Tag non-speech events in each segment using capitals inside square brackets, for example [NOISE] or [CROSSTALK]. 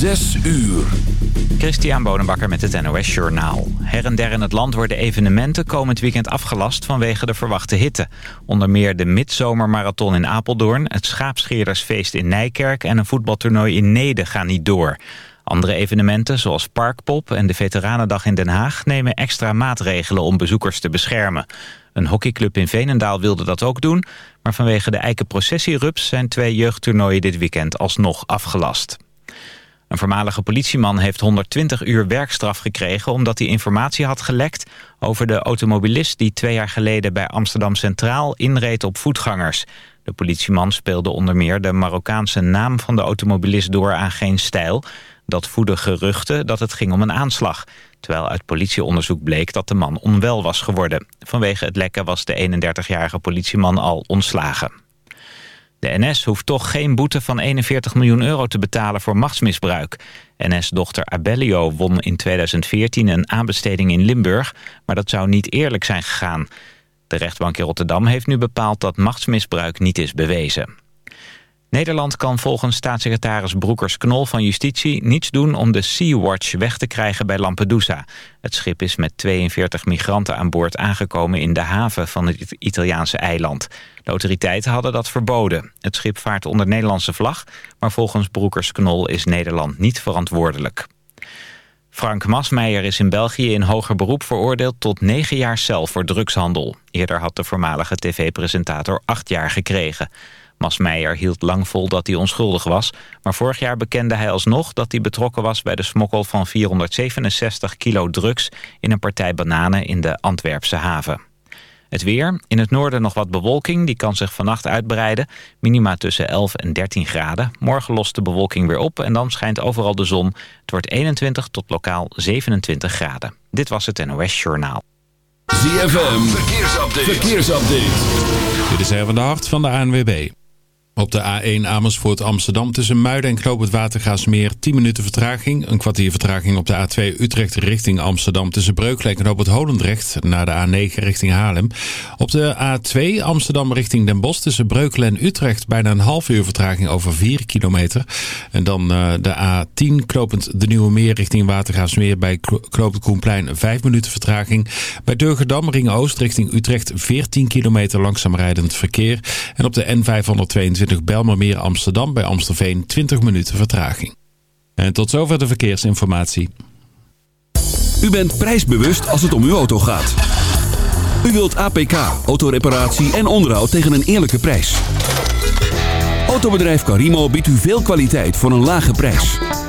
Zes uur. Christian Bonenbakker met het NOS Journaal. Her en der in het land worden evenementen komend weekend afgelast vanwege de verwachte hitte. Onder meer de Midzomermarathon in Apeldoorn, het Schaapscheerdersfeest in Nijkerk... en een voetbaltoernooi in Nede gaan niet door. Andere evenementen, zoals Parkpop en de Veteranendag in Den Haag... nemen extra maatregelen om bezoekers te beschermen. Een hockeyclub in Veenendaal wilde dat ook doen... maar vanwege de eikenprocessierups zijn twee jeugdtoernooien dit weekend alsnog afgelast. Een voormalige politieman heeft 120 uur werkstraf gekregen... omdat hij informatie had gelekt over de automobilist... die twee jaar geleden bij Amsterdam Centraal inreed op voetgangers. De politieman speelde onder meer de Marokkaanse naam van de automobilist door aan geen stijl. Dat voedde geruchten dat het ging om een aanslag. Terwijl uit politieonderzoek bleek dat de man onwel was geworden. Vanwege het lekken was de 31-jarige politieman al ontslagen. De NS hoeft toch geen boete van 41 miljoen euro te betalen voor machtsmisbruik. NS-dochter Abellio won in 2014 een aanbesteding in Limburg, maar dat zou niet eerlijk zijn gegaan. De rechtbank in Rotterdam heeft nu bepaald dat machtsmisbruik niet is bewezen. Nederland kan volgens staatssecretaris Broekers-Knol van Justitie niets doen om de Sea-Watch weg te krijgen bij Lampedusa. Het schip is met 42 migranten aan boord aangekomen in de haven van het Italiaanse eiland. Autoriteiten hadden dat verboden. Het schip vaart onder Nederlandse vlag, maar volgens Broekers-Knol is Nederland niet verantwoordelijk. Frank Masmeijer is in België in hoger beroep veroordeeld tot negen jaar cel voor drugshandel. Eerder had de voormalige tv-presentator acht jaar gekregen. Masmeijer hield lang vol dat hij onschuldig was... maar vorig jaar bekende hij alsnog dat hij betrokken was... bij de smokkel van 467 kilo drugs in een partij bananen in de Antwerpse haven. Het weer. In het noorden nog wat bewolking. Die kan zich vannacht uitbreiden. Minima tussen 11 en 13 graden. Morgen lost de bewolking weer op en dan schijnt overal de zon. Het wordt 21 tot lokaal 27 graden. Dit was het NOS Journaal. ZFM. Verkeersupdate. Verkeersupdate. Dit is even de hart van de ANWB. Op de A1 Amersfoort Amsterdam tussen Muiden en Knoop het Watergaasmeer 10 minuten vertraging. Een kwartier vertraging op de A2 Utrecht richting Amsterdam tussen Breukelen en Knoop het Holendrecht naar de A9 richting Haarlem. Op de A2 Amsterdam richting Den Bosch tussen Breukelen en Utrecht bijna een half uur vertraging over 4 kilometer. En dan uh, de A10 knopend de Nieuwe Meer richting Watergaasmeer bij Knoop het Koenplein 5 minuten vertraging. Bij Durgedam Ring Oost richting Utrecht 14 kilometer langzaam rijdend verkeer. En op de N522 Belmermeer Amsterdam bij Amstelveen 20 minuten vertraging. En tot zover de verkeersinformatie. U bent prijsbewust als het om uw auto gaat. U wilt APK, autoreparatie en onderhoud tegen een eerlijke prijs. Autobedrijf Carimo biedt u veel kwaliteit voor een lage prijs.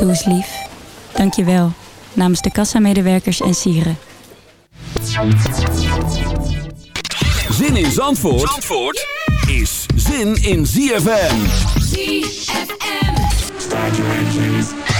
Doe eens lief. Dank je wel. Namens de kassamedewerkers en sieren. Zin in Zandvoort, Zandvoort is zin in ZFM. ZFM. Ik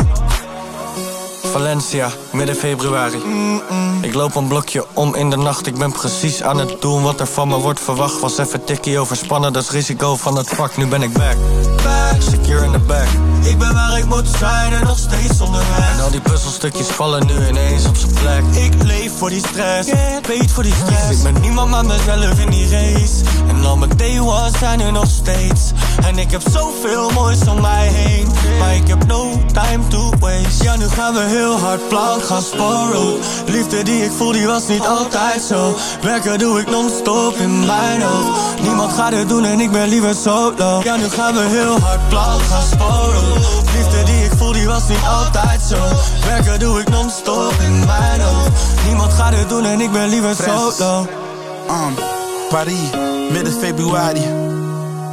Valencia, midden februari. Ik loop een blokje om in de nacht. Ik ben precies aan het doen wat er van me wordt verwacht. Was even tikkie overspannen, dat is risico van het vak. Nu ben ik back, back, secure in the back. Ik ben waar ik moet zijn en nog steeds onderweg. En al die puzzelstukjes vallen nu ineens op zijn plek. Ik leef voor die stress, weet voor die stress. Ik ben niemand maar mezelf in die race. En al mijn day ones zijn er nog steeds. En ik heb zoveel moois om mij heen. Maar ik heb no time to waste. Ja, nu gaan we heel hard blank gaan sporen. Liefde die ik voel, die was niet altijd zo. Werken doe ik non-stop in mijn hoofd. Niemand gaat het doen en ik ben liever solo. Ja, nu gaan we heel hard blank gaan sporen. Liefde die ik voel, die was niet altijd zo. Werken doe ik non-stop in mijn hoofd. Niemand gaat het doen en ik ben liever solo. Um, Paris, midden februari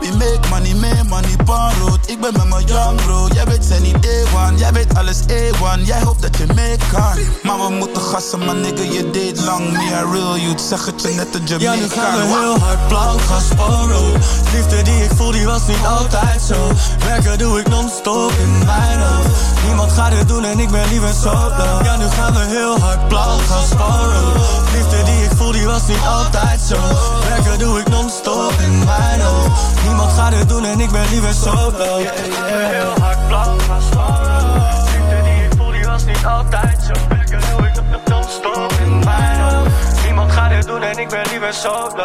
We make money, make money, rood. Ik ben met mijn young bro. Jij weet zijn niet A1, jij weet alles A1. Jij hoopt dat je mee kan. Maar we moeten gassen, maar nigga, je deed lang. Me a real youth, zeg het je net dat je Ja, nu gaan we heel hard blank gaan sporen. Liefde die ik voel, die was niet altijd zo. Werken doe ik non-stop in mijn hoofd. Niemand gaat het doen en ik ben liever solo. Ja, nu gaan we heel hard blank gaan sporen. Liefde die ik voel, die was niet altijd zo. Werken doe ik non-stop in mijn hoofd. Niemand gaat het doen en ik ben liever solo yeah, yeah. Heel hard blank gaan scoren Liefde die ik voel, die was niet altijd zo Werken doe ik non-stop in mijn hoofd Niemand gaat het doen en ik ben liever solo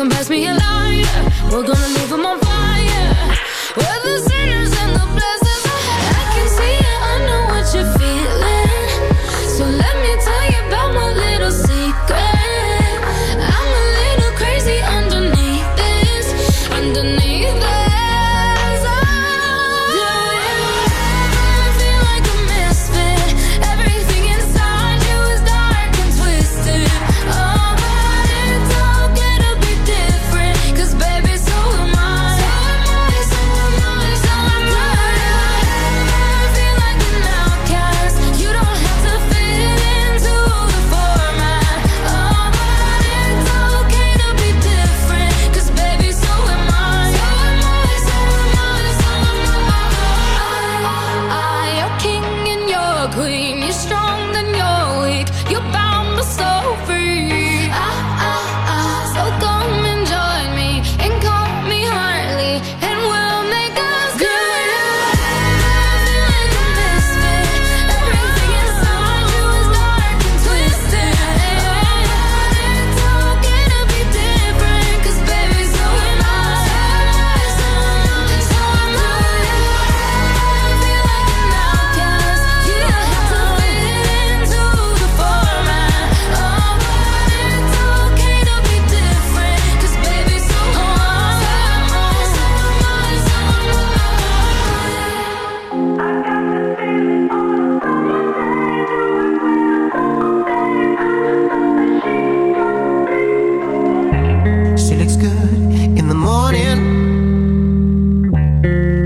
come pass me a line. We're gonna leave them on fire.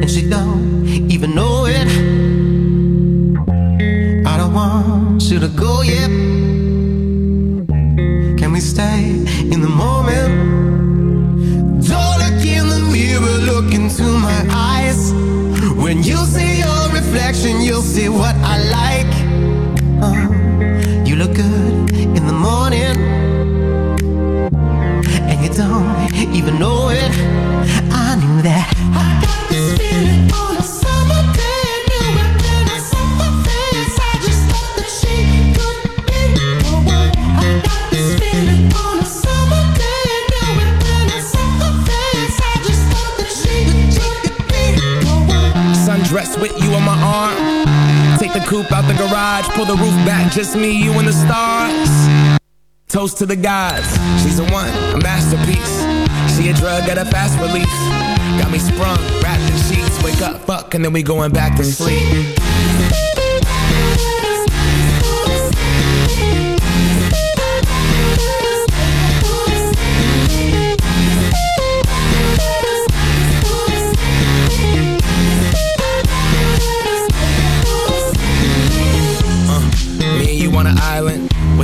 and she don't even know it. I don't want you to go yet. Can we stay in the moment? coupe out the garage, pull the roof back, just me, you and the stars. Toast to the gods, she's the one, a masterpiece. She a drug at a fast release. Got me sprung, wrapped in sheets, wake up, fuck, and then we going back to sleep.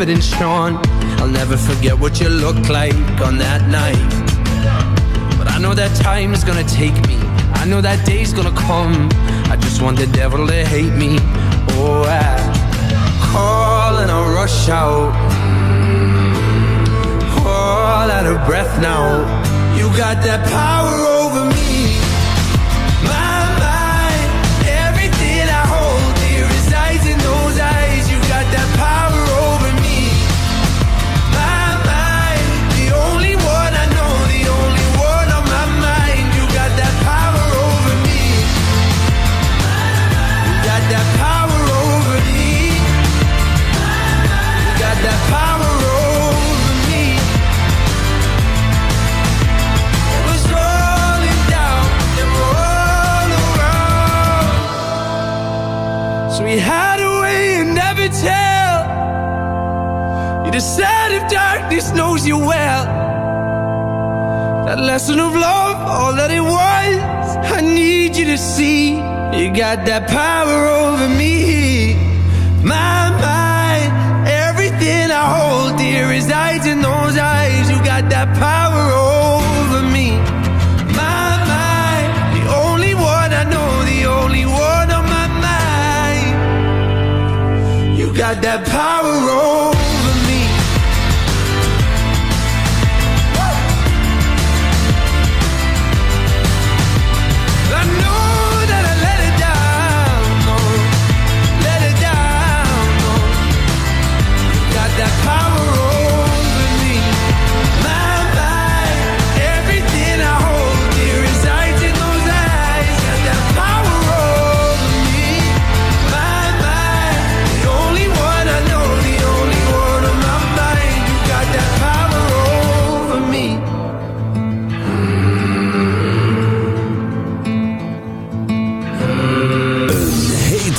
And shone. I'll never forget what you looked like on that night. But I know that time is gonna take me. I know that day's gonna come. I just want the devil to hate me. Oh, I call and I rush out. Mm. All out of breath now. You got that power you well. That lesson of love, all that it was. I need you to see. You got that power over me.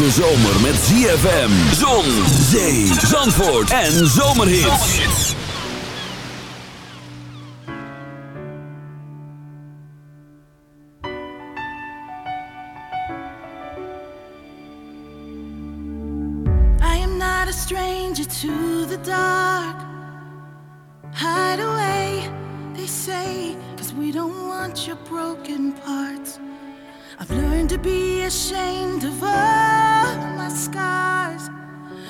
Hete zomer met ZFM, zon, zee, zandvoort en zomerhits. I am not a stranger to the dark. Hide away, they say, cause we don't want your broken parts. I've learned to be ashamed of scars.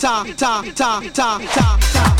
炸炸炸炸炸炸。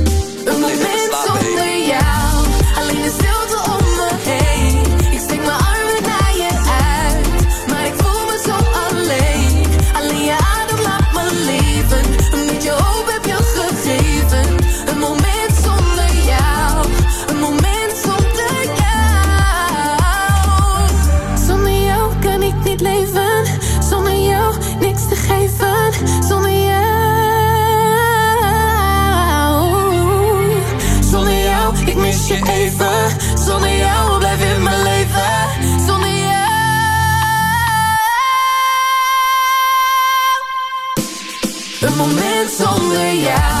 Jou.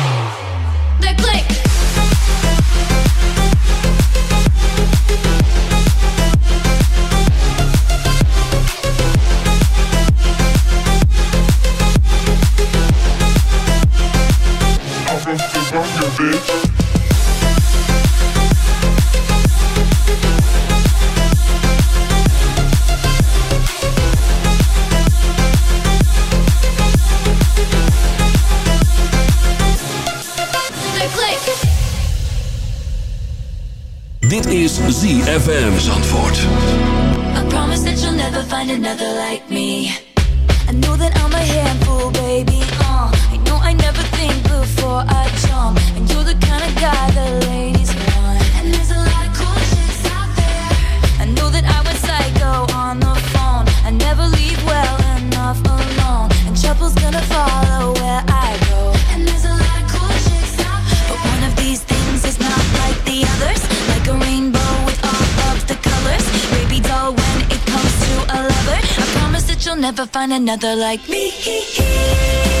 Bitch. ZFM Zandvoort. I promise that you'll never find another like me. I know that I'm a handful, baby. Uh, I know I never think before I jump. And you're the kind of guy never find another like me.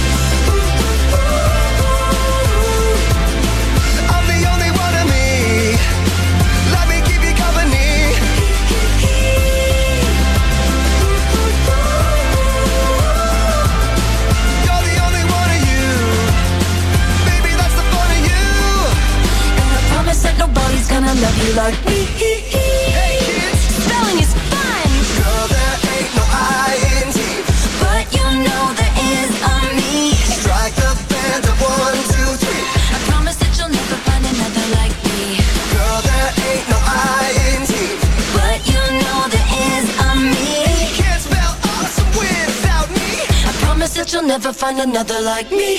love you like me. Hey kids, Spelling is fun, girl, there ain't no I in team. but you know there is a me. Strike the band of one, two, three. I promise that you'll never find another like me. Girl, there ain't no I in team. But you know there is a me. You Can't spell awesome without me. I promise that you'll never find another like me.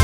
[LAUGHS]